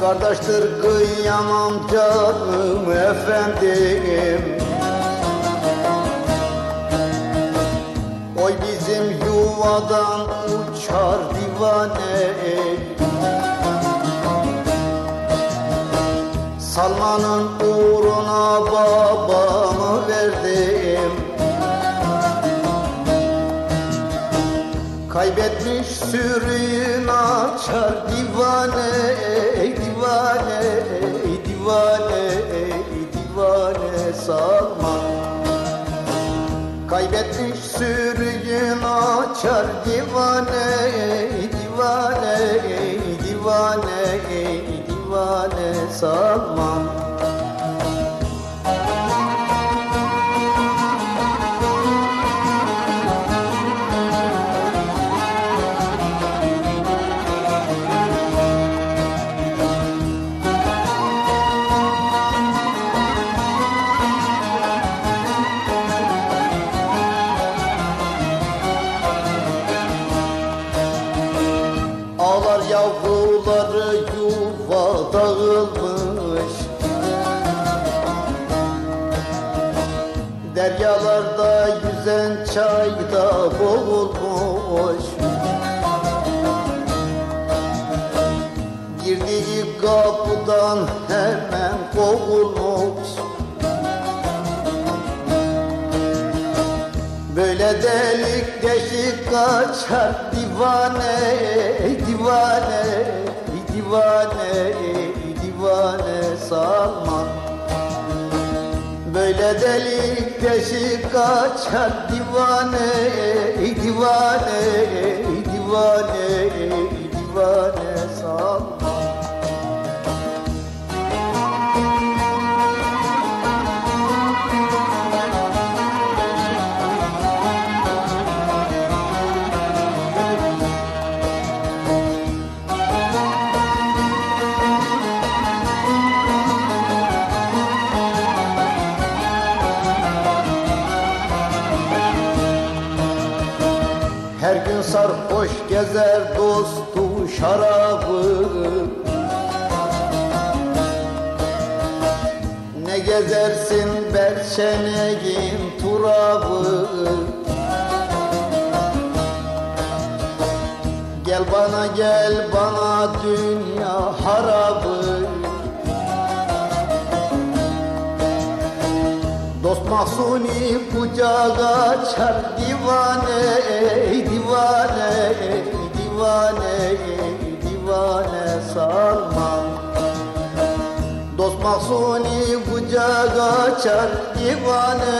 Kardeştir kıyamam canım efendim. Oy bizim yuvadan uçar divane. Salmanın uğruna babamı verdim. Kaybetmiş sürüyün açar divane Kaybetmiş sürüyün açar divane divane divane divane Salman yavruları yuva dağılmış. Deryalarda yüzen çayda boğulmuş. Girdiği kapıdan hemen kovulmuş Böyle delik deşik kaçar divane, divane, divane, divane Salman. Böyle delik deşik kaçar divane, divane, divane, Her gün sarhoş gezer dostu şarabı. Ne gezersin berçeneğin turabı. Gel bana gel bana dünya harabı Dost mahsuni kucağa açar divane, divane, divane, divane Salman Dost mahsuni kucağa açar divane,